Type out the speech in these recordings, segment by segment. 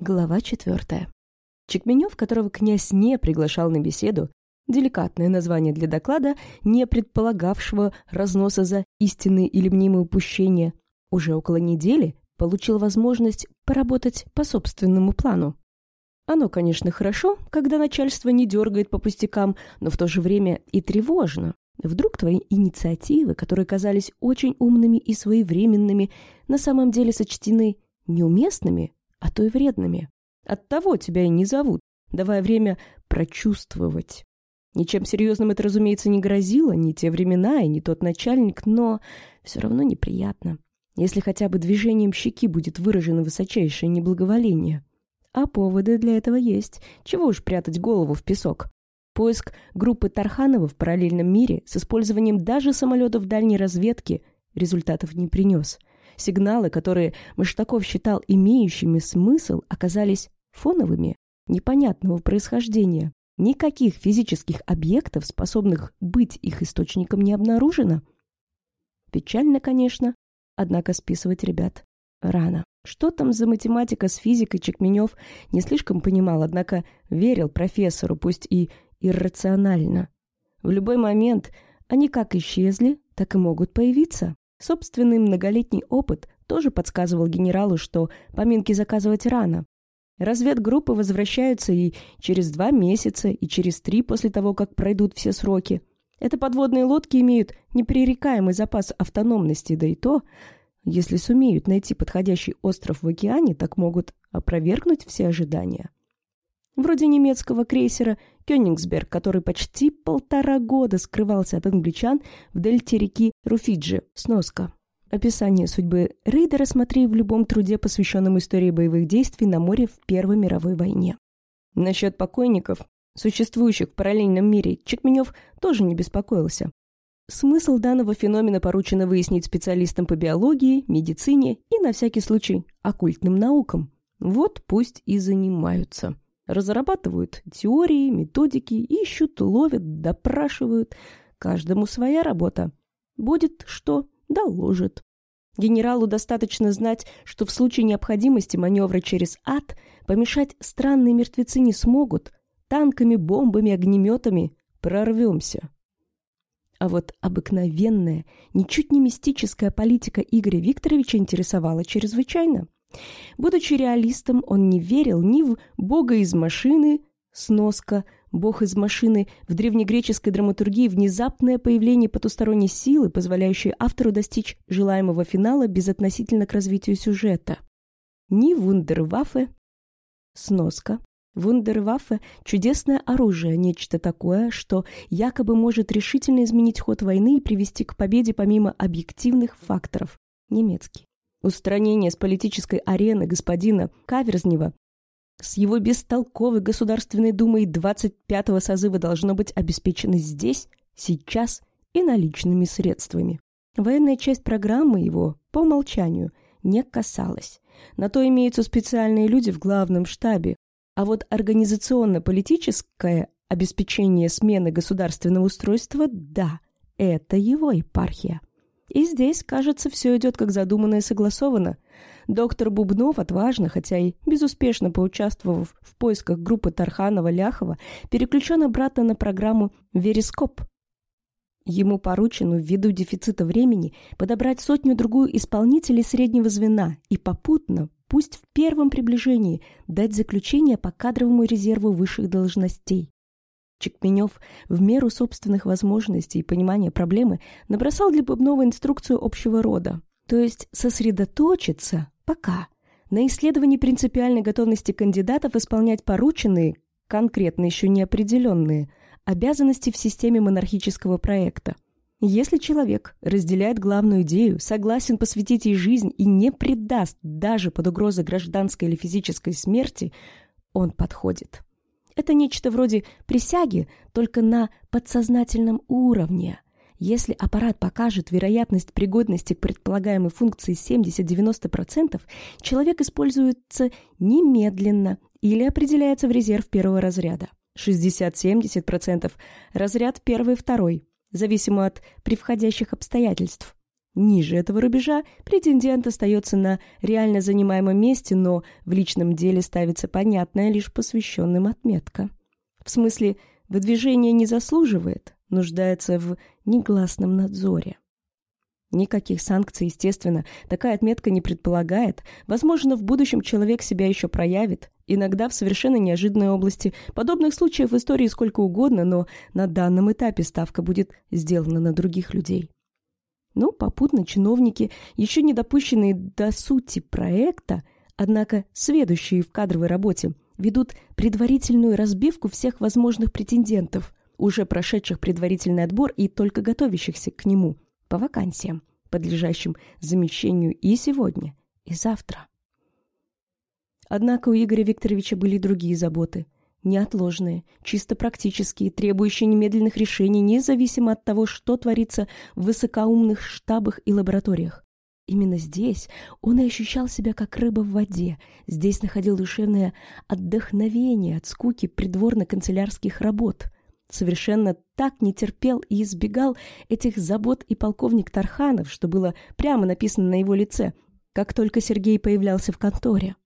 Глава четвертая. Чекменев, которого князь не приглашал на беседу, деликатное название для доклада, не предполагавшего разноса за истинные или мнимые упущения, уже около недели получил возможность поработать по собственному плану. Оно, конечно, хорошо, когда начальство не дергает по пустякам, но в то же время и тревожно. Вдруг твои инициативы, которые казались очень умными и своевременными, на самом деле сочтены неуместными а то и вредными. Оттого тебя и не зовут, давая время прочувствовать. Ничем серьезным это, разумеется, не грозило, ни те времена и ни тот начальник, но все равно неприятно, если хотя бы движением щеки будет выражено высочайшее неблаговоление. А поводы для этого есть. Чего уж прятать голову в песок. Поиск группы Тарханова в параллельном мире с использованием даже самолетов дальней разведки результатов не принес. Сигналы, которые Маштаков считал имеющими смысл, оказались фоновыми, непонятного происхождения. Никаких физических объектов, способных быть их источником, не обнаружено. Печально, конечно, однако списывать ребят рано. Что там за математика с физикой Чекменев не слишком понимал, однако верил профессору, пусть и иррационально. В любой момент они как исчезли, так и могут появиться. Собственный многолетний опыт тоже подсказывал генералу, что поминки заказывать рано. Разведгруппы возвращаются и через два месяца, и через три после того, как пройдут все сроки. Это подводные лодки имеют непререкаемый запас автономности, да и то, если сумеют найти подходящий остров в океане, так могут опровергнуть все ожидания. Вроде немецкого крейсера «Кёнигсберг», который почти полтора года скрывался от англичан в дельте реки Руфиджи, сноска. Описание судьбы рейдера смотри в любом труде, посвященном истории боевых действий на море в Первой мировой войне. Насчет покойников, существующих в параллельном мире, Чекменев тоже не беспокоился. Смысл данного феномена поручено выяснить специалистам по биологии, медицине и, на всякий случай, оккультным наукам. Вот пусть и занимаются. Разрабатывают теории, методики, ищут, ловят, допрашивают. Каждому своя работа. Будет что, доложит. Генералу достаточно знать, что в случае необходимости маневра через ад помешать странные мертвецы не смогут. Танками, бомбами, огнеметами прорвемся. А вот обыкновенная, ничуть не мистическая политика Игоря Викторовича интересовала чрезвычайно. Будучи реалистом, он не верил ни в «бога из машины», сноска, бог из машины, в древнегреческой драматургии внезапное появление потусторонней силы, позволяющей автору достичь желаемого финала безотносительно к развитию сюжета. Ни вундерваффе, сноска, Вундерваффе – чудесное оружие, нечто такое, что якобы может решительно изменить ход войны и привести к победе помимо объективных факторов. Немецкий. Устранение с политической арены господина Каверзнева с его бестолковой Государственной Думой 25-го созыва должно быть обеспечено здесь, сейчас и наличными средствами. Военная часть программы его, по умолчанию, не касалась. На то имеются специальные люди в главном штабе, а вот организационно-политическое обеспечение смены государственного устройства – да, это его епархия. И здесь, кажется, все идет как задумано и согласовано. Доктор Бубнов, отважно, хотя и безуспешно поучаствовав в поисках группы Тарханова-Ляхова, переключен обратно на программу «Верископ». Ему поручено ввиду дефицита времени подобрать сотню-другую исполнителей среднего звена и попутно, пусть в первом приближении, дать заключение по кадровому резерву высших должностей. Чекменев в меру собственных возможностей и понимания проблемы набросал для Бубнова инструкцию общего рода, то есть сосредоточиться пока на исследовании принципиальной готовности кандидатов исполнять порученные, конкретно еще неопределенные, обязанности в системе монархического проекта. Если человек разделяет главную идею, согласен посвятить ей жизнь и не предаст даже под угрозой гражданской или физической смерти, он подходит. Это нечто вроде присяги, только на подсознательном уровне. Если аппарат покажет вероятность пригодности к предполагаемой функции 70-90%, человек используется немедленно или определяется в резерв первого разряда. 60-70% – разряд первый-второй, зависимо от превходящих обстоятельств. Ниже этого рубежа претендент остается на реально занимаемом месте, но в личном деле ставится понятная лишь посвященным отметка. В смысле, выдвижение не заслуживает, нуждается в негласном надзоре. Никаких санкций, естественно, такая отметка не предполагает. Возможно, в будущем человек себя еще проявит, иногда в совершенно неожиданной области. Подобных случаев в истории сколько угодно, но на данном этапе ставка будет сделана на других людей. Но попутно чиновники, еще не допущенные до сути проекта, однако сведущие в кадровой работе, ведут предварительную разбивку всех возможных претендентов, уже прошедших предварительный отбор и только готовящихся к нему, по вакансиям, подлежащим замещению и сегодня, и завтра. Однако у Игоря Викторовича были другие заботы – неотложные, чисто практические, требующие немедленных решений, независимо от того, что творится в высокоумных штабах и лабораториях. Именно здесь он и ощущал себя как рыба в воде, здесь находил душевное отдохновение от скуки придворно-канцелярских работ. Совершенно так не терпел и избегал этих забот и полковник Тарханов, что было прямо написано на его лице, как только Сергей появлялся в конторе.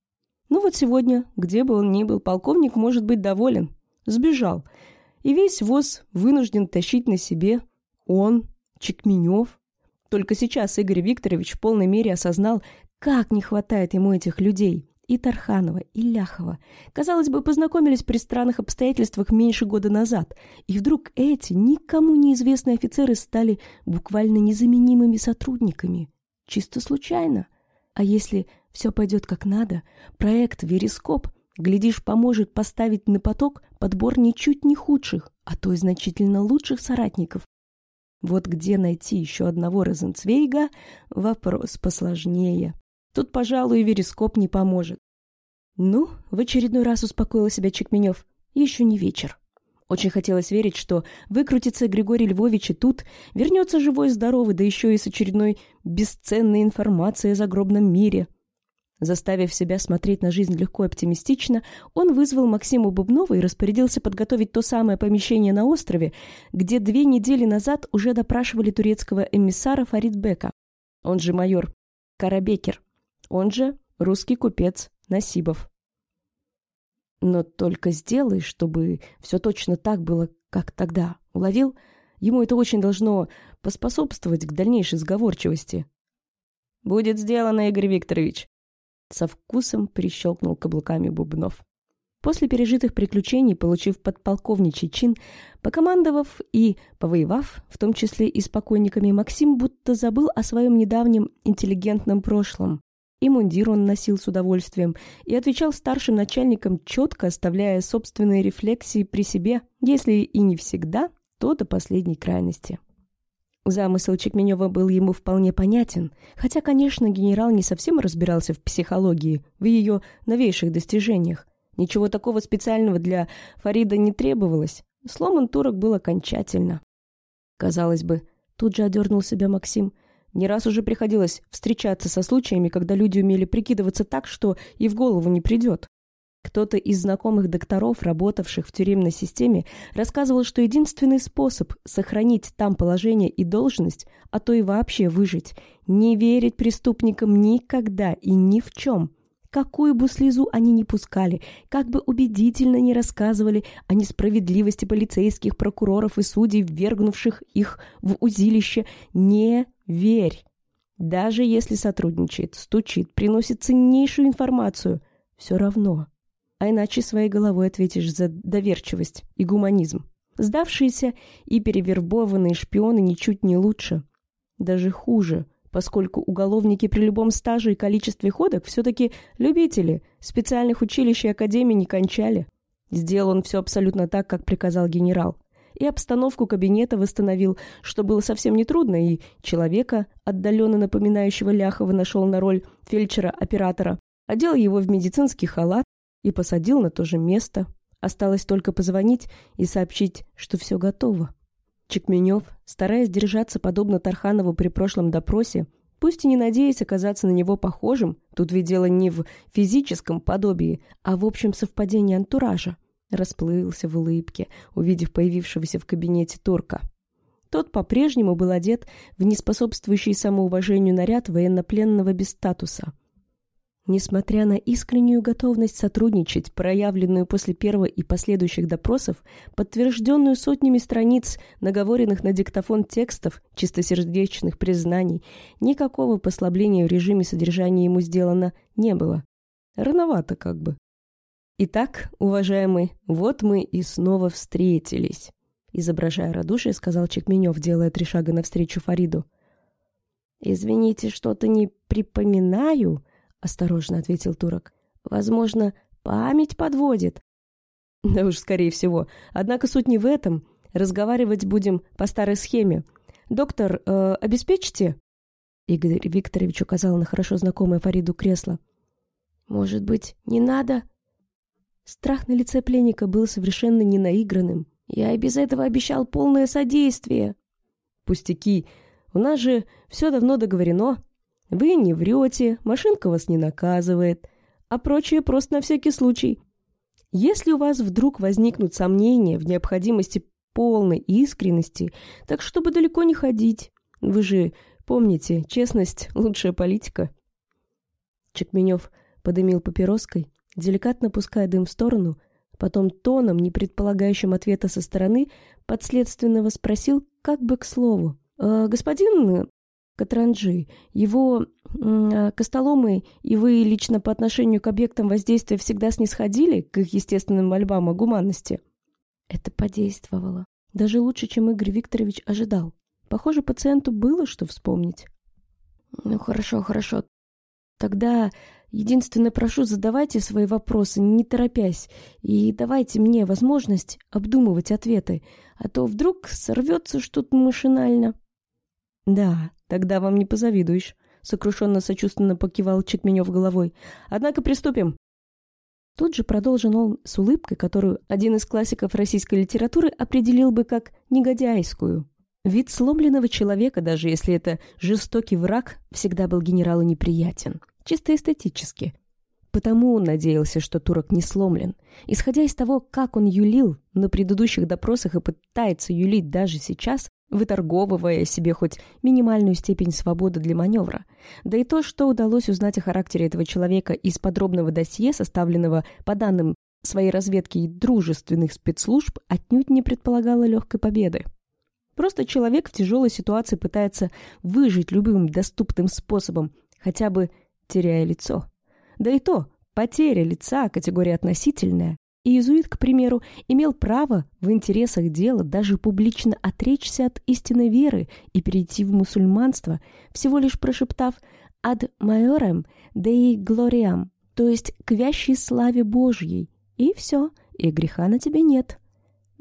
Ну вот сегодня, где бы он ни был, полковник может быть доволен. Сбежал. И весь ВОЗ вынужден тащить на себе он, Чекменев. Только сейчас Игорь Викторович в полной мере осознал, как не хватает ему этих людей. И Тарханова, и Ляхова. Казалось бы, познакомились при странных обстоятельствах меньше года назад. И вдруг эти, никому неизвестные офицеры стали буквально незаменимыми сотрудниками. Чисто случайно. А если все пойдет как надо, проект «Верископ», глядишь, поможет поставить на поток подбор ничуть не худших, а то и значительно лучших соратников. Вот где найти еще одного Розенцвейга – вопрос посложнее. Тут, пожалуй, и Верископ не поможет. Ну, в очередной раз успокоил себя Чекменев. Еще не вечер. Очень хотелось верить, что выкрутится Григорий Львович и тут, вернется живой-здоровый, да еще и с очередной бесценной информацией о загробном мире. Заставив себя смотреть на жизнь легко и оптимистично, он вызвал Максима Бубнова и распорядился подготовить то самое помещение на острове, где две недели назад уже допрашивали турецкого эмиссара Фаридбека, он же майор Карабекер, он же русский купец Насибов. Но только сделай, чтобы все точно так было, как тогда. Уловил? Ему это очень должно поспособствовать к дальнейшей сговорчивости. «Будет сделано, Игорь Викторович!» Со вкусом прищелкнул каблуками Бубнов. После пережитых приключений, получив подполковничий чин, покомандовав и повоевав, в том числе и с покойниками, Максим будто забыл о своем недавнем интеллигентном прошлом. И мундир он носил с удовольствием, и отвечал старшим начальникам четко, оставляя собственные рефлексии при себе, если и не всегда, то до последней крайности. Замысел Чекменева был ему вполне понятен, хотя, конечно, генерал не совсем разбирался в психологии, в ее новейших достижениях. Ничего такого специального для Фарида не требовалось. Сломан турок был окончательно. Казалось бы, тут же одернул себя Максим, не раз уже приходилось встречаться со случаями, когда люди умели прикидываться так, что и в голову не придет. Кто-то из знакомых докторов, работавших в тюремной системе, рассказывал, что единственный способ сохранить там положение и должность, а то и вообще выжить, не верить преступникам никогда и ни в чем. Какую бы слезу они ни пускали, как бы убедительно не рассказывали о несправедливости полицейских, прокуроров и судей, ввергнувших их в узилище, не Верь. Даже если сотрудничает, стучит, приносит ценнейшую информацию, все равно. А иначе своей головой ответишь за доверчивость и гуманизм. Сдавшиеся и перевербованные шпионы ничуть не лучше. Даже хуже, поскольку уголовники при любом стаже и количестве ходок все-таки любители, специальных училищ и академий не кончали. Сделал он все абсолютно так, как приказал генерал и обстановку кабинета восстановил, что было совсем нетрудно, и человека, отдаленно напоминающего Ляхова, нашел на роль фельдшера-оператора, одел его в медицинский халат и посадил на то же место. Осталось только позвонить и сообщить, что все готово. Чекменев, стараясь держаться подобно Тарханову при прошлом допросе, пусть и не надеясь оказаться на него похожим, тут ведь дело не в физическом подобии, а в общем совпадении антуража, Расплылся в улыбке, увидев появившегося в кабинете турка. Тот по-прежнему был одет в неспособствующий самоуважению наряд военнопленного без статуса. Несмотря на искреннюю готовность сотрудничать, проявленную после первого и последующих допросов, подтвержденную сотнями страниц, наговоренных на диктофон текстов, чистосердечных признаний, никакого послабления в режиме содержания ему сделано не было. Рановато как бы. Итак, уважаемый, вот мы и снова встретились. Изображая радушие, сказал Чекменев, делая три шага навстречу Фариду. «Извините, что-то не припоминаю», — осторожно ответил турок. «Возможно, память подводит». «Да уж, скорее всего. Однако суть не в этом. Разговаривать будем по старой схеме. Доктор, э, обеспечите?» Игорь Викторович указал на хорошо знакомое Фариду кресло. «Может быть, не надо?» Страх на лице пленника был совершенно не наигранным. Я и без этого обещал полное содействие. Пустяки. У нас же все давно договорено. Вы не врете, машинка вас не наказывает, а прочее просто на всякий случай. Если у вас вдруг возникнут сомнения в необходимости полной искренности, так чтобы далеко не ходить. Вы же помните, честность — лучшая политика. Чекменев подымил папироской, деликатно пуская дым в сторону — Потом тоном, не предполагающим ответа со стороны, подследственного спросил, как бы к слову. «Э, «Господин Катранджи, его э, Костоломы и вы лично по отношению к объектам воздействия всегда снисходили к их естественным мольбам о гуманности?» Это подействовало. Даже лучше, чем Игорь Викторович ожидал. Похоже, пациенту было что вспомнить. «Ну, хорошо, хорошо. Тогда Единственное, прошу, задавайте свои вопросы, не торопясь, и давайте мне возможность обдумывать ответы, а то вдруг сорвется что-то машинально». «Да, тогда вам не позавидуешь», — сокрушенно-сочувственно покивал Чекменев головой. «Однако приступим». Тут же продолжил он с улыбкой, которую один из классиков российской литературы определил бы как негодяйскую. Вид сломленного человека, даже если это жестокий враг, всегда был генералу неприятен чисто эстетически. Потому он надеялся, что турок не сломлен. Исходя из того, как он юлил на предыдущих допросах и пытается юлить даже сейчас, выторговывая себе хоть минимальную степень свободы для маневра. Да и то, что удалось узнать о характере этого человека из подробного досье, составленного по данным своей разведки и дружественных спецслужб, отнюдь не предполагало легкой победы. Просто человек в тяжелой ситуации пытается выжить любым доступным способом, хотя бы теряя лицо. Да и то, потеря лица – категория относительная, иезуит, к примеру, имел право в интересах дела даже публично отречься от истинной веры и перейти в мусульманство, всего лишь прошептав «ad majorem dei gloriam», то есть к вящей славе Божьей, и все, и греха на тебе нет.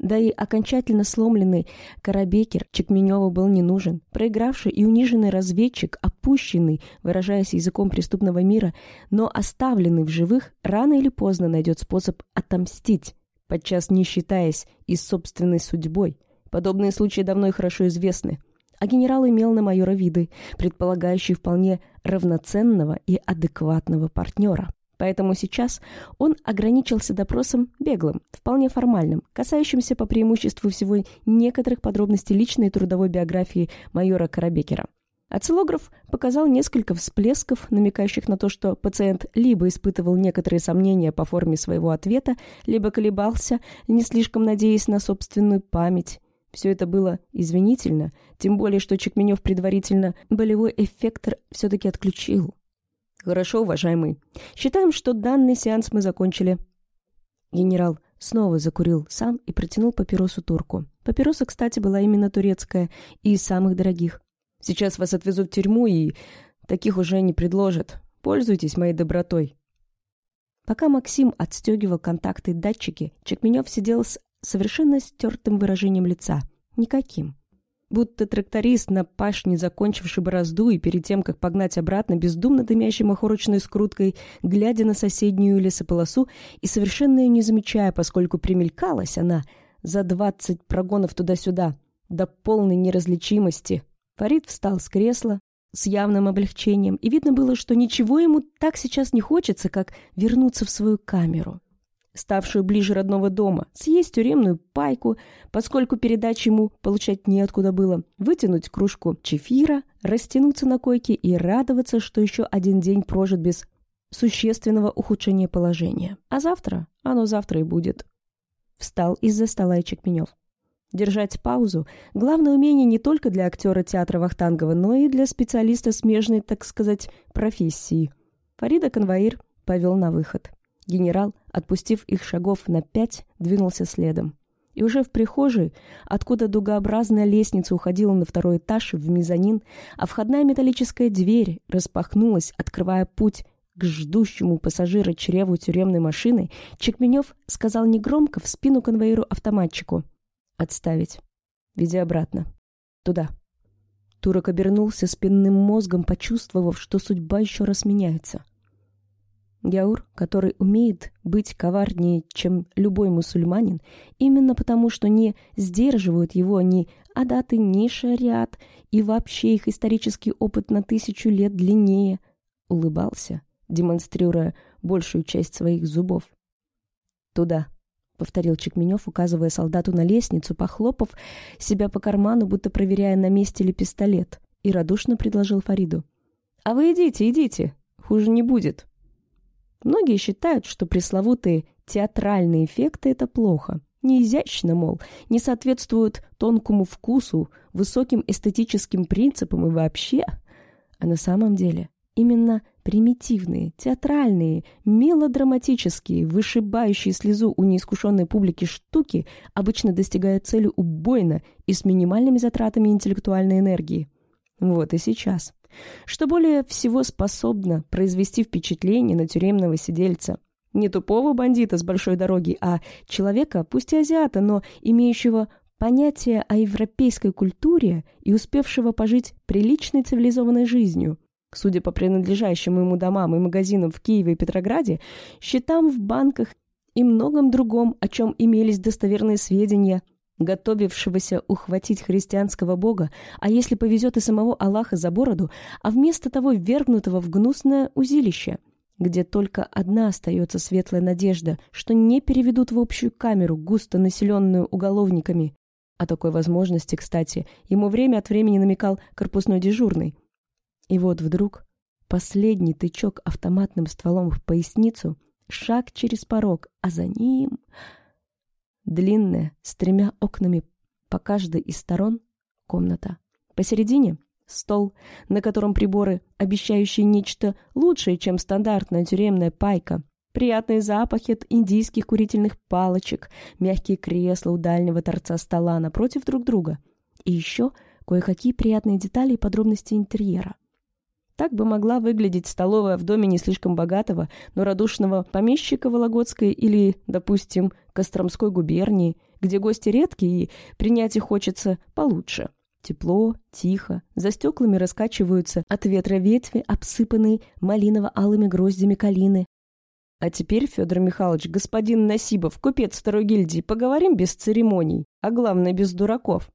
Да и окончательно сломленный Карабекер Чекменеву был не нужен. Проигравший и униженный разведчик, опущенный, выражаясь языком преступного мира, но оставленный в живых, рано или поздно найдет способ отомстить, подчас не считаясь и собственной судьбой. Подобные случаи давно и хорошо известны. А генерал имел на майора виды, предполагающие вполне равноценного и адекватного партнера. Поэтому сейчас он ограничился допросом беглым, вполне формальным, касающимся по преимуществу всего некоторых подробностей личной и трудовой биографии майора Карабекера. Оцилограф показал несколько всплесков, намекающих на то, что пациент либо испытывал некоторые сомнения по форме своего ответа, либо колебался, не слишком надеясь на собственную память. Все это было извинительно, тем более, что Чекменев предварительно болевой эффектор все-таки отключил. «Хорошо, уважаемый. Считаем, что данный сеанс мы закончили». Генерал снова закурил сам и протянул папиросу турку. Папироса, кстати, была именно турецкая и из самых дорогих. «Сейчас вас отвезут в тюрьму и таких уже не предложат. Пользуйтесь моей добротой». Пока Максим отстегивал контакты и датчики, Чекменев сидел с совершенно стертым выражением лица. Никаким будто тракторист на пашне, закончивший борозду и перед тем, как погнать обратно, бездумно дымящей махорочной скруткой, глядя на соседнюю лесополосу и совершенно ее не замечая, поскольку примелькалась она за двадцать прогонов туда-сюда, до полной неразличимости. Фарид встал с кресла с явным облегчением, и видно было, что ничего ему так сейчас не хочется, как вернуться в свою камеру. Ставшую ближе родного дома, съесть тюремную пайку, поскольку передачи ему получать неоткуда было, вытянуть кружку чефира, растянуться на койке и радоваться, что еще один день прожит без существенного ухудшения положения. А завтра? Оно завтра и будет. Встал из-за стола и Чекменев. Держать паузу – главное умение не только для актера театра Вахтангова, но и для специалиста смежной, так сказать, профессии. Фарида конвоир повел на выход. Генерал, отпустив их шагов на пять, двинулся следом. И уже в прихожей, откуда дугообразная лестница уходила на второй этаж в мезонин, а входная металлическая дверь распахнулась, открывая путь к ждущему пассажира чреву тюремной машины, Чекменев сказал негромко в спину конвоиру-автоматчику «Отставить. Веди обратно. Туда». Турок обернулся спинным мозгом, почувствовав, что судьба еще раз меняется. Яур, который умеет быть коварнее, чем любой мусульманин, именно потому, что не сдерживают его ни адаты, ни шариат, и вообще их исторический опыт на тысячу лет длиннее, улыбался, демонстрируя большую часть своих зубов. «Туда», — повторил Чекменев, указывая солдату на лестницу, похлопав себя по карману, будто проверяя, на месте ли пистолет, и радушно предложил Фариду. «А вы идите, идите, хуже не будет». Многие считают, что пресловутые театральные эффекты – это плохо. Не изящно, мол, не соответствуют тонкому вкусу, высоким эстетическим принципам и вообще. А на самом деле именно примитивные, театральные, мелодраматические, вышибающие слезу у неискушенной публики штуки обычно достигают цели убойно и с минимальными затратами интеллектуальной энергии. Вот и сейчас что более всего способно произвести впечатление на тюремного сидельца. Не тупого бандита с большой дороги, а человека, пусть и азиата, но имеющего понятие о европейской культуре и успевшего пожить приличной цивилизованной жизнью. Судя по принадлежащим ему домам и магазинам в Киеве и Петрограде, счетам в банках и многом другом, о чем имелись достоверные сведения, готовившегося ухватить христианского бога, а если повезет и самого Аллаха за бороду, а вместо того ввергнутого в гнусное узилище, где только одна остается светлая надежда, что не переведут в общую камеру, густо населенную уголовниками. О такой возможности, кстати, ему время от времени намекал корпусной дежурный. И вот вдруг последний тычок автоматным стволом в поясницу, шаг через порог, а за ним... Длинная, с тремя окнами по каждой из сторон, комната. Посередине — стол, на котором приборы, обещающие нечто лучшее, чем стандартная тюремная пайка. Приятные запахи от индийских курительных палочек, мягкие кресла у дальнего торца стола напротив друг друга. И еще кое-какие приятные детали и подробности интерьера. Так бы могла выглядеть столовая в доме не слишком богатого, но радушного помещика Вологодской или, допустим, Костромской губернии, где гости редкие и принять их хочется получше. Тепло, тихо, за стеклами раскачиваются от ветра ветви, обсыпанные малиново-алыми гроздями калины. А теперь, Федор Михайлович, господин Насибов, купец второй гильдии, поговорим без церемоний, а главное, без дураков.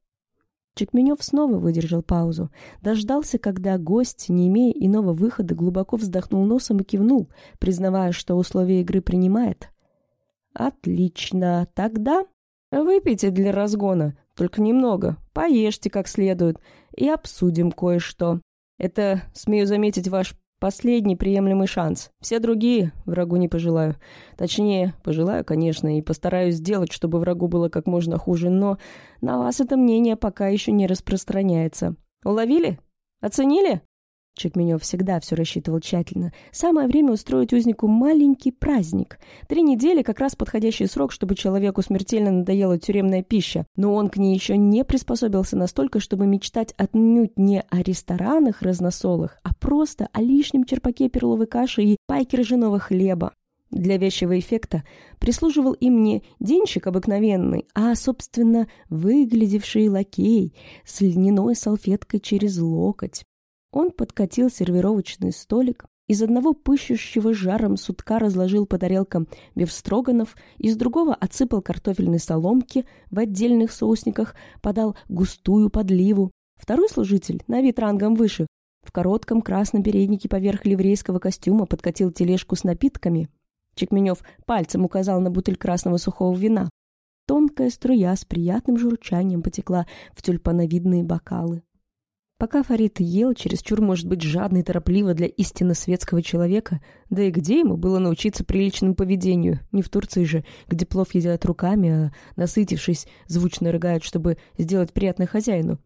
Чекменев снова выдержал паузу. Дождался, когда гость, не имея иного выхода, глубоко вздохнул носом и кивнул, признавая, что условия игры принимает. «Отлично. Тогда выпейте для разгона, только немного, поешьте как следует и обсудим кое-что. Это, смею заметить, ваш Последний приемлемый шанс. Все другие врагу не пожелаю. Точнее, пожелаю, конечно, и постараюсь сделать, чтобы врагу было как можно хуже, но на вас это мнение пока еще не распространяется. Уловили? Оценили? Чекменев всегда все рассчитывал тщательно. Самое время устроить узнику маленький праздник. Три недели – как раз подходящий срок, чтобы человеку смертельно надоела тюремная пища. Но он к ней еще не приспособился настолько, чтобы мечтать отнюдь не о ресторанах разносолых, а просто о лишнем черпаке перловой каши и пайке ржаного хлеба. Для вещего эффекта прислуживал им не денщик обыкновенный, а, собственно, выглядевший лакей с льняной салфеткой через локоть. Он подкатил сервировочный столик, из одного пыщущего жаром сутка разложил по тарелкам бифстроганов, из другого отсыпал картофельные соломки в отдельных соусниках, подал густую подливу. Второй служитель, на вид рангом выше, в коротком красном переднике поверх ливрейского костюма подкатил тележку с напитками. Чекменев пальцем указал на бутыль красного сухого вина. Тонкая струя с приятным журчанием потекла в тюльпановидные бокалы. Пока Фарид ел, чересчур, может быть, жадно и торопливо для истинно светского человека, да и где ему было научиться приличному поведению? Не в Турции же, где плов едят руками, а, насытившись, звучно рыгают, чтобы сделать приятно хозяину.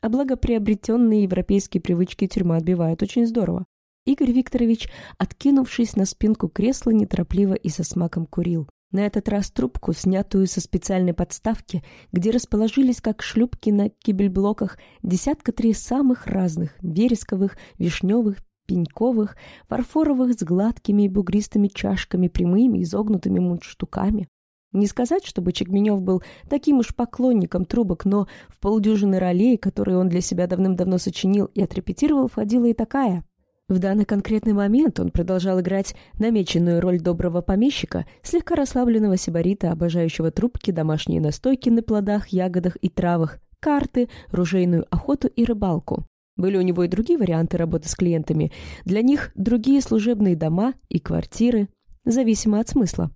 А благоприобретенные европейские привычки тюрьма отбивает очень здорово. Игорь Викторович, откинувшись на спинку кресла, неторопливо и со смаком курил. На этот раз трубку, снятую со специальной подставки, где расположились как шлюпки на кибельблоках десятка три самых разных вересковых, вишневых, пеньковых, фарфоровых с гладкими и бугристыми чашками, прямыми, изогнутыми мундштуками. Не сказать, чтобы Чекменев был таким уж поклонником трубок, но в полдюжины ролей, которые он для себя давным-давно сочинил и отрепетировал, входила и такая — в данный конкретный момент он продолжал играть намеченную роль доброго помещика, слегка расслабленного сибарита, обожающего трубки, домашние настойки на плодах, ягодах и травах, карты, ружейную охоту и рыбалку. Были у него и другие варианты работы с клиентами. Для них другие служебные дома и квартиры, зависимо от смысла.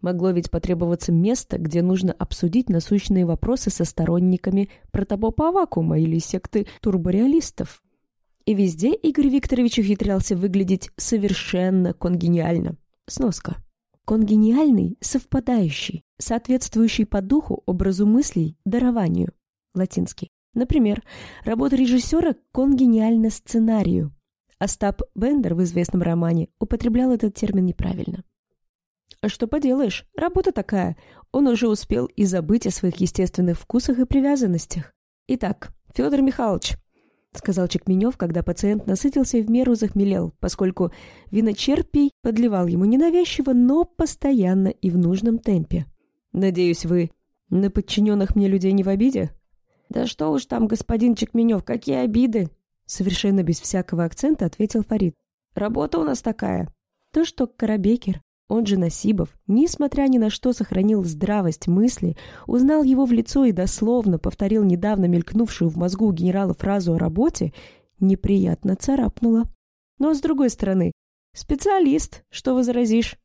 Могло ведь потребоваться место, где нужно обсудить насущные вопросы со сторонниками протопопа вакуума или секты турбореалистов. И везде Игорь Викторович ухитрялся выглядеть совершенно конгениально. Сноска. Конгениальный, совпадающий, соответствующий по духу, образу мыслей, дарованию. Латинский. Например, работа режиссера конгениальна сценарию. Остап Бендер в известном романе употреблял этот термин неправильно. А что поделаешь, работа такая. Он уже успел и забыть о своих естественных вкусах и привязанностях. Итак, Федор Михайлович, — сказал Чекменев, когда пациент насытился и в меру захмелел, поскольку виночерпий подливал ему ненавязчиво, но постоянно и в нужном темпе. «Надеюсь, вы на подчиненных мне людей не в обиде?» «Да что уж там, господин Чекменев, какие обиды!» Совершенно без всякого акцента ответил Фарид. «Работа у нас такая». То, что Карабекер он же Насибов, несмотря ни на что сохранил здравость мысли, узнал его в лицо и дословно повторил недавно мелькнувшую в мозгу у генерала фразу о работе, неприятно царапнуло. Но, с другой стороны, специалист, что возразишь?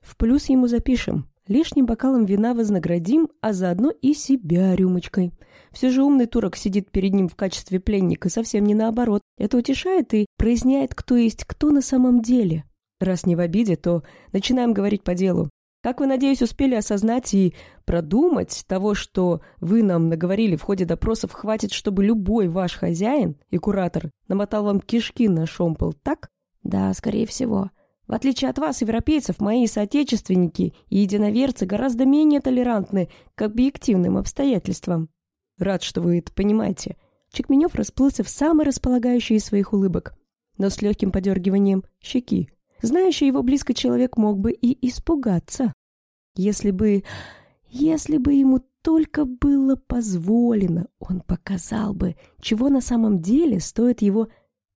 В плюс ему запишем. Лишним бокалом вина вознаградим, а заодно и себя рюмочкой. Все же умный турок сидит перед ним в качестве пленника, совсем не наоборот. Это утешает и проясняет, кто есть кто на самом деле. Раз не в обиде, то начинаем говорить по делу. Как вы, надеюсь, успели осознать и продумать того, что вы нам наговорили в ходе допросов, хватит, чтобы любой ваш хозяин и куратор намотал вам кишки на шомпол, так? Да, скорее всего. В отличие от вас, европейцев, мои соотечественники и единоверцы гораздо менее толерантны к объективным обстоятельствам. Рад, что вы это понимаете. Чекменев расплылся в самой располагающей из своих улыбок, но с легким подергиванием щеки. Знающий его близко человек мог бы и испугаться. Если бы... Если бы ему только было позволено, он показал бы, чего на самом деле стоит его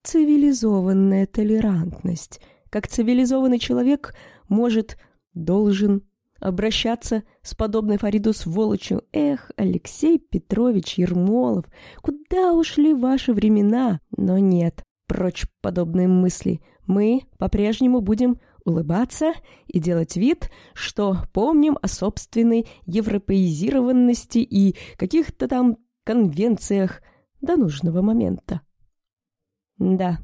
цивилизованная толерантность. Как цивилизованный человек может, должен обращаться с подобной Фариду сволочью. Эх, Алексей Петрович Ермолов, куда ушли ваши времена? Но нет, прочь подобные мысли. Мы по-прежнему будем улыбаться и делать вид, что помним о собственной европеизированности и каких-то там конвенциях до нужного момента. Да,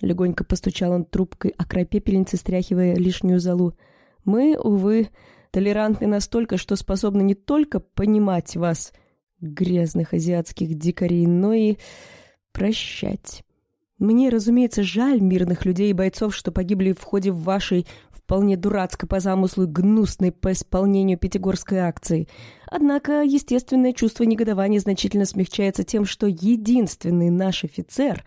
легонько постучал он трубкой о край пепельницы, стряхивая лишнюю залу. Мы, увы, толерантны настолько, что способны не только понимать вас, грязных азиатских дикарей, но и прощать. Мне, разумеется, жаль мирных людей и бойцов, что погибли в ходе вашей вполне дурацкой по замыслу гнусной по исполнению пятигорской акции. Однако естественное чувство негодования значительно смягчается тем, что единственный наш офицер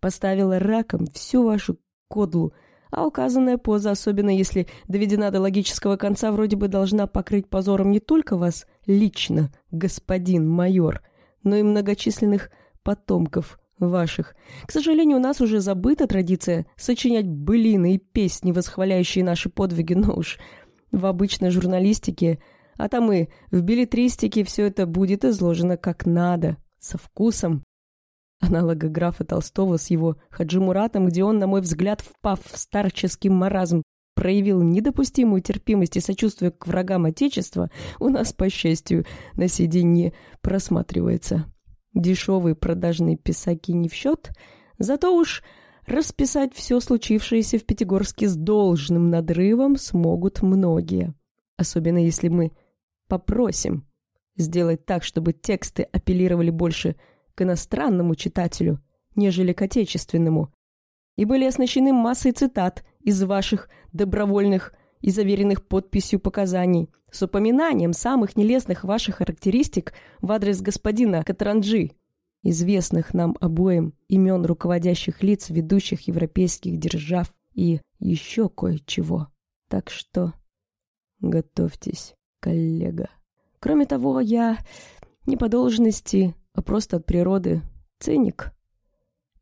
поставил раком всю вашу кодлу, а указанная поза, особенно если доведена до логического конца, вроде бы должна покрыть позором не только вас лично, господин майор, но и многочисленных потомков ваших. К сожалению, у нас уже забыта традиция сочинять былины и песни, восхваляющие наши подвиги, но уж в обычной журналистике, а там и в билетристике все это будет изложено как надо, со вкусом. Аналога графа Толстого с его Хаджимуратом, где он, на мой взгляд, впав в старческий маразм, проявил недопустимую терпимость и сочувствие к врагам Отечества, у нас, по счастью, на сей день не просматривается. Дешевые продажные писаки не в счет, зато уж расписать все случившееся в Пятигорске с должным надрывом смогут многие. Особенно если мы попросим сделать так, чтобы тексты апеллировали больше к иностранному читателю, нежели к отечественному, и были оснащены массой цитат из ваших добровольных и заверенных подписью показаний с упоминанием самых нелестных ваших характеристик в адрес господина Катранджи, известных нам обоим имен руководящих лиц ведущих европейских держав и еще кое-чего. Так что готовьтесь, коллега. Кроме того, я не по должности, а просто от природы циник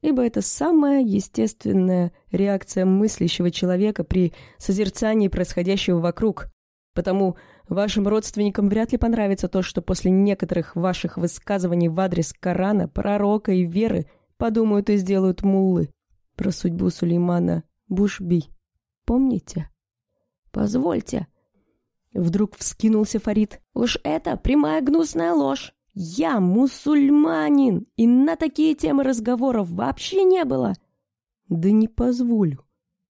ибо это самая естественная реакция мыслящего человека при созерцании происходящего вокруг. Потому вашим родственникам вряд ли понравится то, что после некоторых ваших высказываний в адрес Корана, пророка и веры подумают и сделают муллы. Про судьбу Сулеймана Бушби. Помните? Позвольте. Вдруг вскинулся Фарид. Уж это прямая гнусная ложь. Я мусульманин, и на такие темы разговоров вообще не было. Да не позволю,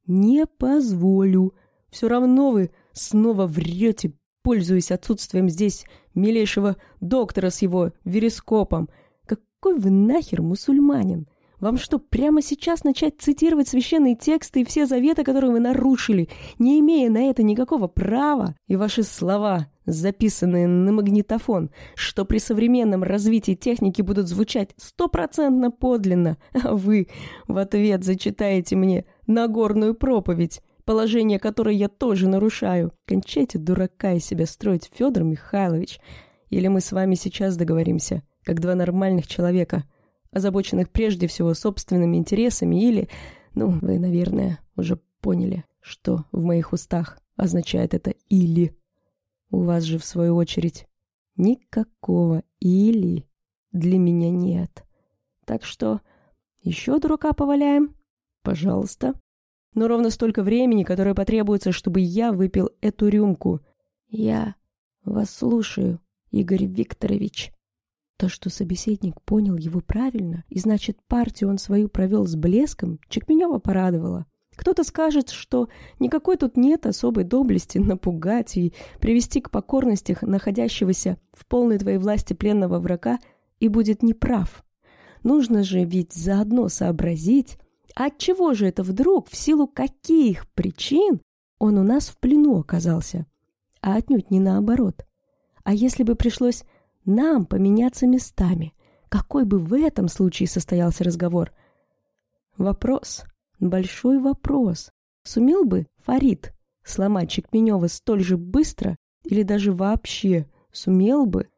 не позволю. Все равно вы снова врете, пользуясь отсутствием здесь милейшего доктора с его верескопом. Какой вы нахер мусульманин? Вам что, прямо сейчас начать цитировать священные тексты и все заветы, которые вы нарушили, не имея на это никакого права? И ваши слова, записанные на магнитофон, что при современном развитии техники будут звучать стопроцентно подлинно, а вы в ответ зачитаете мне Нагорную проповедь, положение которой я тоже нарушаю. Кончайте дурака из себя строить, Федор Михайлович. Или мы с вами сейчас договоримся, как два нормальных человека – озабоченных прежде всего собственными интересами или... Ну, вы, наверное, уже поняли, что в моих устах означает это «или». У вас же, в свою очередь, никакого «или» для меня нет. Так что еще дурака поваляем? Пожалуйста. Но ровно столько времени, которое потребуется, чтобы я выпил эту рюмку. Я вас слушаю, Игорь Викторович. То, что собеседник понял его правильно, и значит партию он свою провел с блеском, Чекменева порадовало. Кто-то скажет, что никакой тут нет особой доблести напугать и привести к покорности находящегося в полной твоей власти пленного врага и будет неправ. Нужно же ведь заодно сообразить, от чего же это вдруг, в силу каких причин он у нас в плену оказался, а отнюдь не наоборот. А если бы пришлось нам поменяться местами. Какой бы в этом случае состоялся разговор? Вопрос, большой вопрос. Сумел бы Фарид сломать Чекменева столь же быстро или даже вообще сумел бы?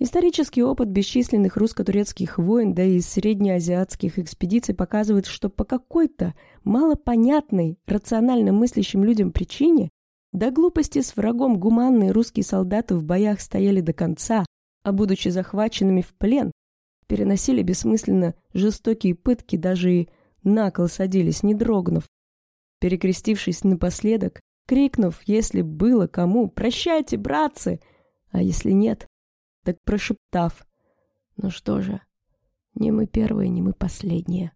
Исторический опыт бесчисленных русско-турецких войн, да и среднеазиатских экспедиций показывает, что по какой-то малопонятной, рационально мыслящим людям причине до глупости с врагом гуманные русские солдаты в боях стояли до конца, а будучи захваченными в плен, переносили бессмысленно жестокие пытки, даже и на кол садились, не дрогнув. Перекрестившись напоследок, крикнув, если было кому «Прощайте, братцы!», а если нет, так прошептав «Ну что же, не мы первые, не мы последние».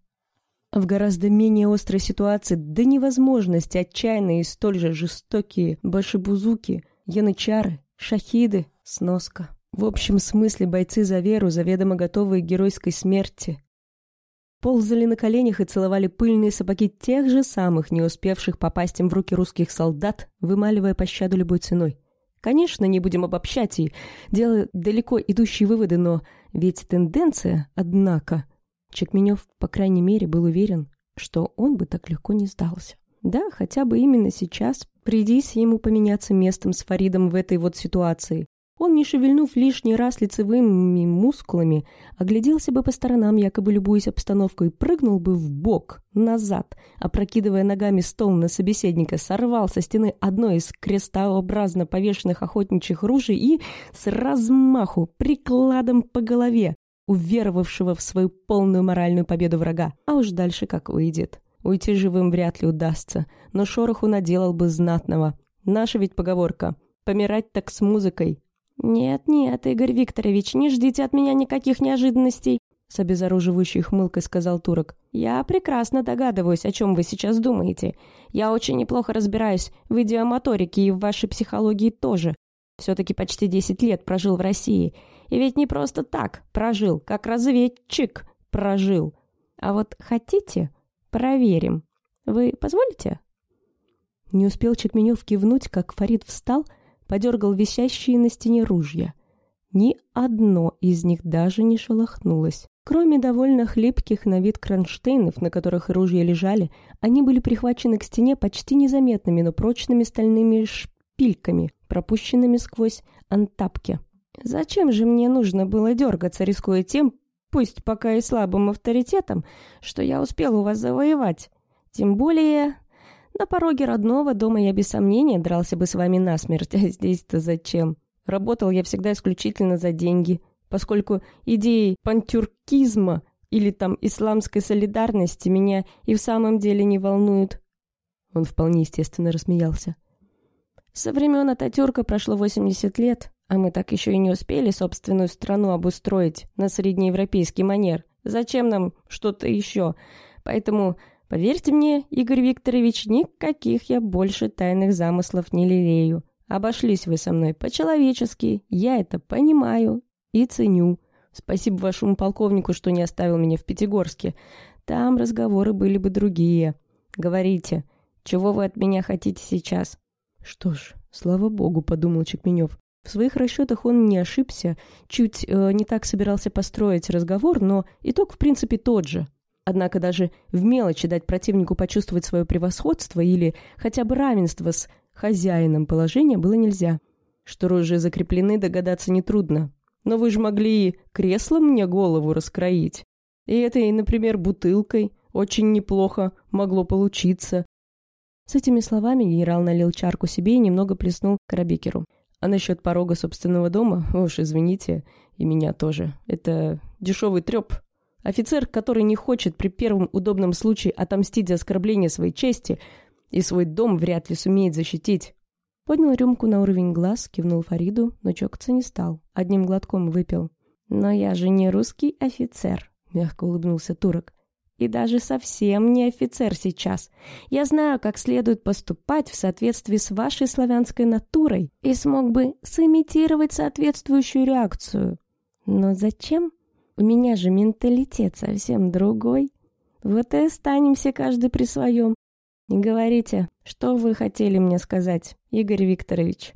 В гораздо менее острой ситуации до невозможности отчаянные и столь же жестокие башибузуки, янычары, шахиды, сноска. В общем смысле бойцы за веру, заведомо готовые к геройской смерти. Ползали на коленях и целовали пыльные сапоги тех же самых, не успевших попасть им в руки русских солдат, вымаливая пощаду любой ценой. Конечно, не будем обобщать и делать далеко идущие выводы, но ведь тенденция, однако... Чекменев, по крайней мере, был уверен, что он бы так легко не сдался. Да, хотя бы именно сейчас придись ему поменяться местом с Фаридом в этой вот ситуации. Он, не шевельнув лишний раз лицевыми мускулами, огляделся бы по сторонам, якобы любуясь обстановкой, прыгнул бы в бок, назад, опрокидывая ногами стол на собеседника, сорвал со стены одно из крестообразно повешенных охотничьих ружей и с размаху прикладом по голове, уверовавшего в свою полную моральную победу врага. А уж дальше как выйдет. Уйти живым вряд ли удастся, но шороху наделал бы знатного. Наша ведь поговорка «помирать так с музыкой». «Нет-нет, Игорь Викторович, не ждите от меня никаких неожиданностей», с обезоруживающей хмылкой сказал турок. «Я прекрасно догадываюсь, о чем вы сейчас думаете. Я очень неплохо разбираюсь в идиомоторике и в вашей психологии тоже. Все-таки почти 10 лет прожил в России. И ведь не просто так прожил, как разведчик прожил. А вот хотите, проверим. Вы позволите?» Не успел Чекменев кивнуть, как Фарид встал, подергал висящие на стене ружья. Ни одно из них даже не шелохнулось. Кроме довольно хлипких на вид кронштейнов, на которых ружья лежали, они были прихвачены к стене почти незаметными, но прочными стальными шпильками, пропущенными сквозь антапки. «Зачем же мне нужно было дергаться, рискуя тем, пусть пока и слабым авторитетом, что я успел у вас завоевать? Тем более, на пороге родного дома я без сомнения дрался бы с вами насмерть, а здесь-то зачем? Работал я всегда исключительно за деньги, поскольку идеи пантюркизма или там исламской солидарности меня и в самом деле не волнуют. Он вполне естественно рассмеялся. Со времен Ататюрка прошло 80 лет, а мы так еще и не успели собственную страну обустроить на среднеевропейский манер. Зачем нам что-то еще? Поэтому, поверьте мне, Игорь Викторович, никаких я больше тайных замыслов не лелею. Обошлись вы со мной по-человечески, я это понимаю и ценю. Спасибо вашему полковнику, что не оставил меня в Пятигорске. Там разговоры были бы другие. Говорите, чего вы от меня хотите сейчас?» «Что ж, слава богу», — подумал Чекменев. В своих расчетах он не ошибся, чуть э, не так собирался построить разговор, но итог в принципе тот же. Однако даже в мелочи дать противнику почувствовать свое превосходство или хотя бы равенство с хозяином положения было нельзя. Что ружья закреплены, догадаться нетрудно. Но вы же могли и креслом мне голову раскроить. И этой, например, бутылкой очень неплохо могло получиться. С этими словами генерал налил чарку себе и немного плеснул Карабекеру. А насчет порога собственного дома, уж извините, и меня тоже. Это дешевый треп. Офицер, который не хочет при первом удобном случае отомстить за оскорбление своей чести, и свой дом вряд ли сумеет защитить. Поднял рюмку на уровень глаз, кивнул Фариду, но чокаться не стал. Одним глотком выпил. «Но я же не русский офицер», — мягко улыбнулся турок. «И даже совсем не офицер сейчас. Я знаю, как следует поступать в соответствии с вашей славянской натурой и смог бы сымитировать соответствующую реакцию. Но зачем? У меня же менталитет совсем другой. Вот и останемся каждый при своем. Не говорите, что вы хотели мне сказать, Игорь Викторович?»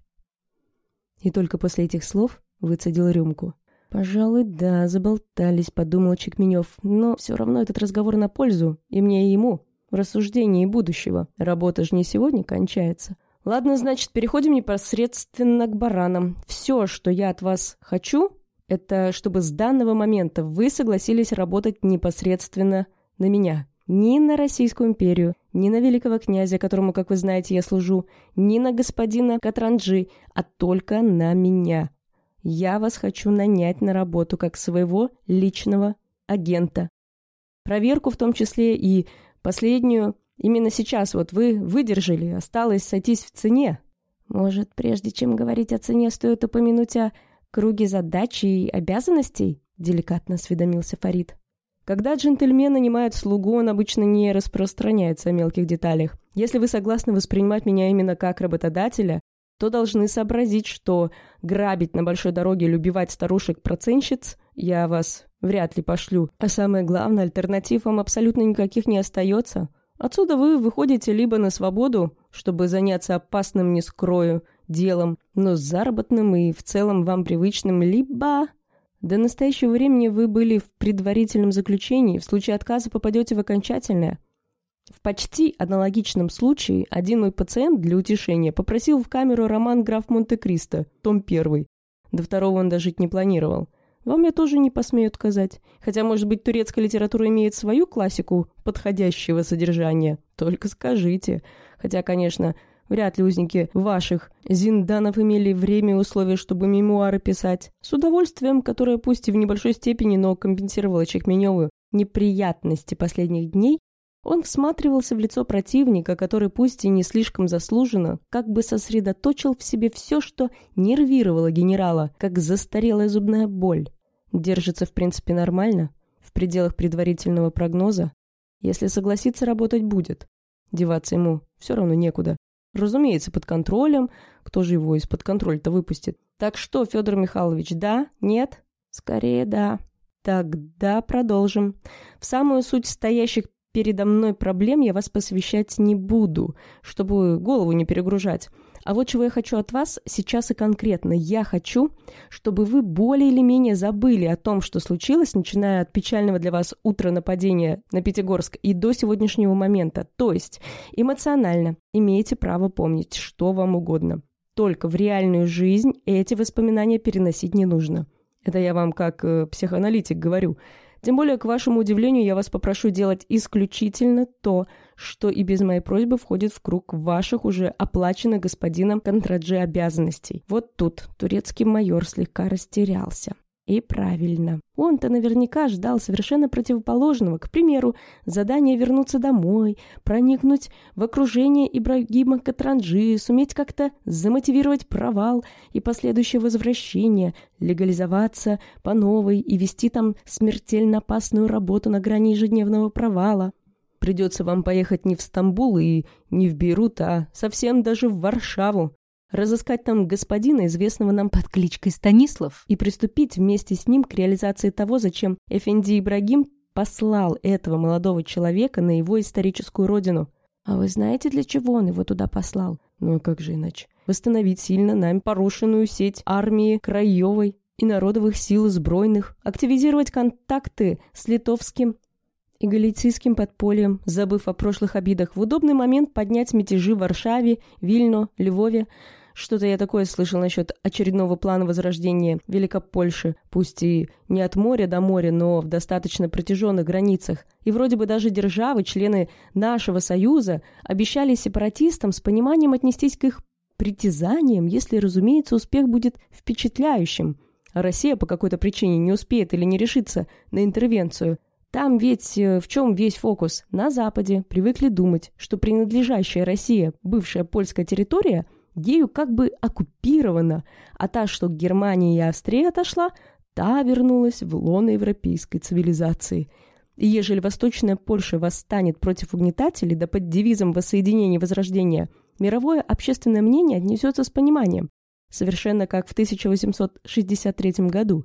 И только после этих слов выцедил рюмку. «Пожалуй, да, заболтались», — подумал Чекменев. «Но все равно этот разговор на пользу, и мне, и ему, в рассуждении будущего. Работа же не сегодня кончается. Ладно, значит, переходим непосредственно к баранам. Все, что я от вас хочу, это чтобы с данного момента вы согласились работать непосредственно на меня. Ни на Российскую империю, ни на великого князя, которому, как вы знаете, я служу, ни на господина Катранджи, а только на меня. Я вас хочу нанять на работу как своего личного агента. Проверку в том числе и последнюю именно сейчас вот вы выдержали, осталось сойтись в цене. Может, прежде чем говорить о цене, стоит упомянуть о круге задач и обязанностей? Деликатно осведомился Фарид. Когда джентльмен нанимает слугу, он обычно не распространяется о мелких деталях. Если вы согласны воспринимать меня именно как работодателя, то должны сообразить, что грабить на большой дороге или убивать старушек-проценщиц я вас вряд ли пошлю. А самое главное, альтернатив вам абсолютно никаких не остается. Отсюда вы выходите либо на свободу, чтобы заняться опасным, не скрою, делом, но с заработным и в целом вам привычным, либо до настоящего времени вы были в предварительном заключении, в случае отказа попадете в окончательное. В почти аналогичном случае один мой пациент для утешения попросил в камеру роман «Граф Монте-Кристо», том первый. До второго он дожить не планировал. Вам я тоже не посмею отказать. Хотя, может быть, турецкая литература имеет свою классику подходящего содержания. Только скажите. Хотя, конечно, Вряд ли узники ваших зинданов имели время и условия, чтобы мемуары писать. С удовольствием, которое пусть и в небольшой степени, но компенсировало Чекменеву неприятности последних дней, Он всматривался в лицо противника, который пусть и не слишком заслуженно, как бы сосредоточил в себе все, что нервировало генерала, как застарелая зубная боль. Держится, в принципе, нормально, в пределах предварительного прогноза. Если согласится, работать будет. Деваться ему все равно некуда. Разумеется, под контролем. Кто же его из-под контроля-то выпустит? Так что, Федор Михайлович, да? Нет? Скорее, да. Тогда продолжим. В самую суть стоящих передо мной проблем я вас посвящать не буду, чтобы голову не перегружать. А вот чего я хочу от вас сейчас и конкретно. Я хочу, чтобы вы более или менее забыли о том, что случилось, начиная от печального для вас утра нападения на Пятигорск и до сегодняшнего момента. То есть эмоционально имеете право помнить, что вам угодно. Только в реальную жизнь эти воспоминания переносить не нужно. Это я вам как э, психоаналитик говорю. Тем более, к вашему удивлению, я вас попрошу делать исключительно то, что и без моей просьбы входит в круг ваших уже оплаченных господином Контраджи обязанностей. Вот тут турецкий майор слегка растерялся. И правильно. Он-то наверняка ждал совершенно противоположного. К примеру, задание вернуться домой, проникнуть в окружение Ибрагима Катранджи, суметь как-то замотивировать провал и последующее возвращение, легализоваться по новой и вести там смертельно опасную работу на грани ежедневного провала. Придется вам поехать не в Стамбул и не в Бейрут, а совсем даже в Варшаву, разыскать там господина, известного нам под кличкой Станислав, и приступить вместе с ним к реализации того, зачем Эфенди Ибрагим послал этого молодого человека на его историческую родину. А вы знаете, для чего он его туда послал? Ну а как же иначе? Восстановить сильно нами порушенную сеть армии Краевой и народовых сил сбройных, активизировать контакты с литовским и галицийским подпольем, забыв о прошлых обидах, в удобный момент поднять мятежи в Варшаве, Вильно, Львове, что-то я такое слышал насчет очередного плана возрождения Великопольши, пусть и не от моря до моря, но в достаточно протяженных границах. И вроде бы даже державы, члены нашего союза, обещали сепаратистам с пониманием отнестись к их притязаниям, если, разумеется, успех будет впечатляющим. А Россия по какой-то причине не успеет или не решится на интервенцию. Там ведь э, в чем весь фокус? На Западе привыкли думать, что принадлежащая Россия, бывшая польская территория – ею как бы оккупирована, а та, что к Германии и Австрии отошла, та вернулась в лоно европейской цивилизации. И ежели Восточная Польша восстанет против угнетателей, да под девизом воссоединения и возрождения, мировое общественное мнение отнесется с пониманием, совершенно как в 1863 году.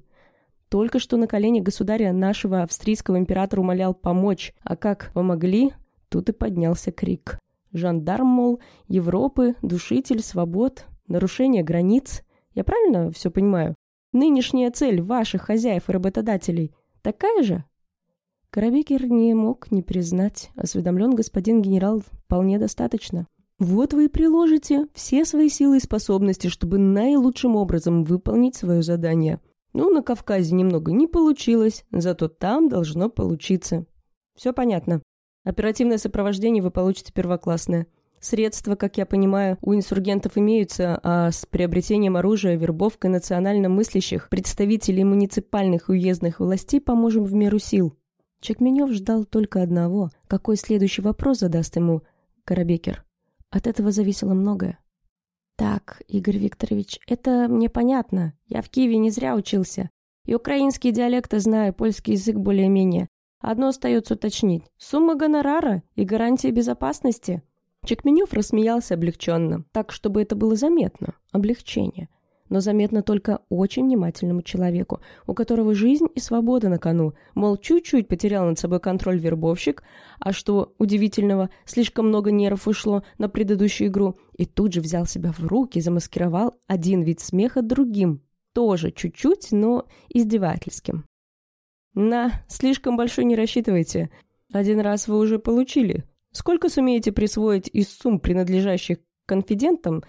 Только что на колени государя нашего австрийского императора умолял помочь, а как помогли, тут и поднялся крик. Жандарм, мол, Европы, душитель, свобод, нарушение границ. Я правильно все понимаю? Нынешняя цель ваших хозяев и работодателей такая же? Коробекер не мог не признать. Осведомлен господин генерал вполне достаточно. Вот вы и приложите все свои силы и способности, чтобы наилучшим образом выполнить свое задание. Ну, на Кавказе немного не получилось, зато там должно получиться. Все понятно. Оперативное сопровождение вы получите первоклассное. Средства, как я понимаю, у инсургентов имеются, а с приобретением оружия, вербовкой национально мыслящих представителей муниципальных и уездных властей поможем в меру сил. Чекменев ждал только одного. Какой следующий вопрос задаст ему Карабекер? От этого зависело многое. «Так, Игорь Викторович, это мне понятно. Я в Киеве не зря учился. И украинский диалекты знаю, польский язык более-менее. Одно остается уточнить. Сумма гонорара и гарантия безопасности. Чекменев рассмеялся облегченно, так, чтобы это было заметно. Облегчение. Но заметно только очень внимательному человеку, у которого жизнь и свобода на кону. Мол, чуть-чуть потерял над собой контроль вербовщик, а что удивительного, слишком много нервов ушло на предыдущую игру, и тут же взял себя в руки, замаскировал один вид смеха другим. Тоже чуть-чуть, но издевательским. На, слишком большой не рассчитывайте. Один раз вы уже получили. Сколько сумеете присвоить из сумм, принадлежащих конфидентам,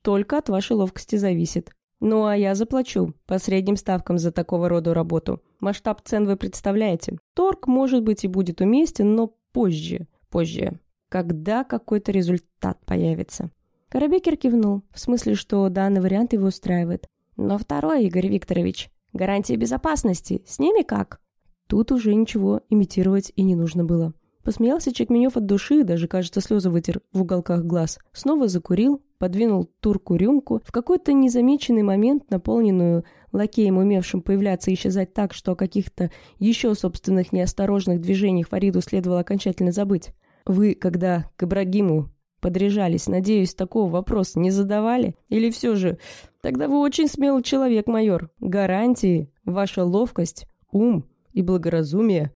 только от вашей ловкости зависит. Ну а я заплачу по средним ставкам за такого рода работу. Масштаб цен вы представляете. Торг, может быть, и будет уместен, но позже, позже, когда какой-то результат появится. Коробекер кивнул, в смысле, что данный вариант его устраивает. Но второй, Игорь Викторович, гарантия безопасности, с ними как? Тут уже ничего имитировать и не нужно было. Посмеялся Чекменев от души, даже, кажется, слезы вытер в уголках глаз. Снова закурил, подвинул турку рюмку, в какой-то незамеченный момент, наполненную лакеем, умевшим появляться и исчезать так, что о каких-то еще собственных неосторожных движениях Фариду следовало окончательно забыть. «Вы, когда к Ибрагиму подряжались, надеюсь, такого вопроса не задавали? Или все же... Тогда вы очень смелый человек, майор. Гарантии, ваша ловкость, ум и благоразумие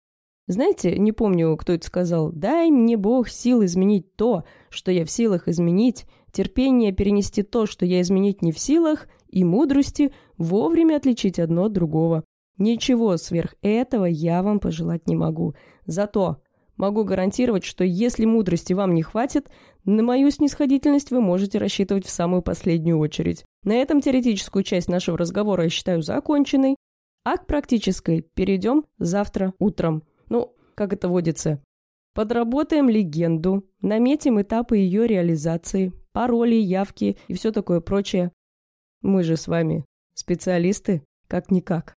знаете, не помню, кто это сказал, «Дай мне Бог сил изменить то, что я в силах изменить, терпение перенести то, что я изменить не в силах, и мудрости вовремя отличить одно от другого. Ничего сверх этого я вам пожелать не могу. Зато могу гарантировать, что если мудрости вам не хватит, на мою снисходительность вы можете рассчитывать в самую последнюю очередь. На этом теоретическую часть нашего разговора я считаю законченной, а к практической перейдем завтра утром. Ну, как это водится. Подработаем легенду, наметим этапы ее реализации, пароли, явки и все такое прочее. Мы же с вами специалисты, как-никак.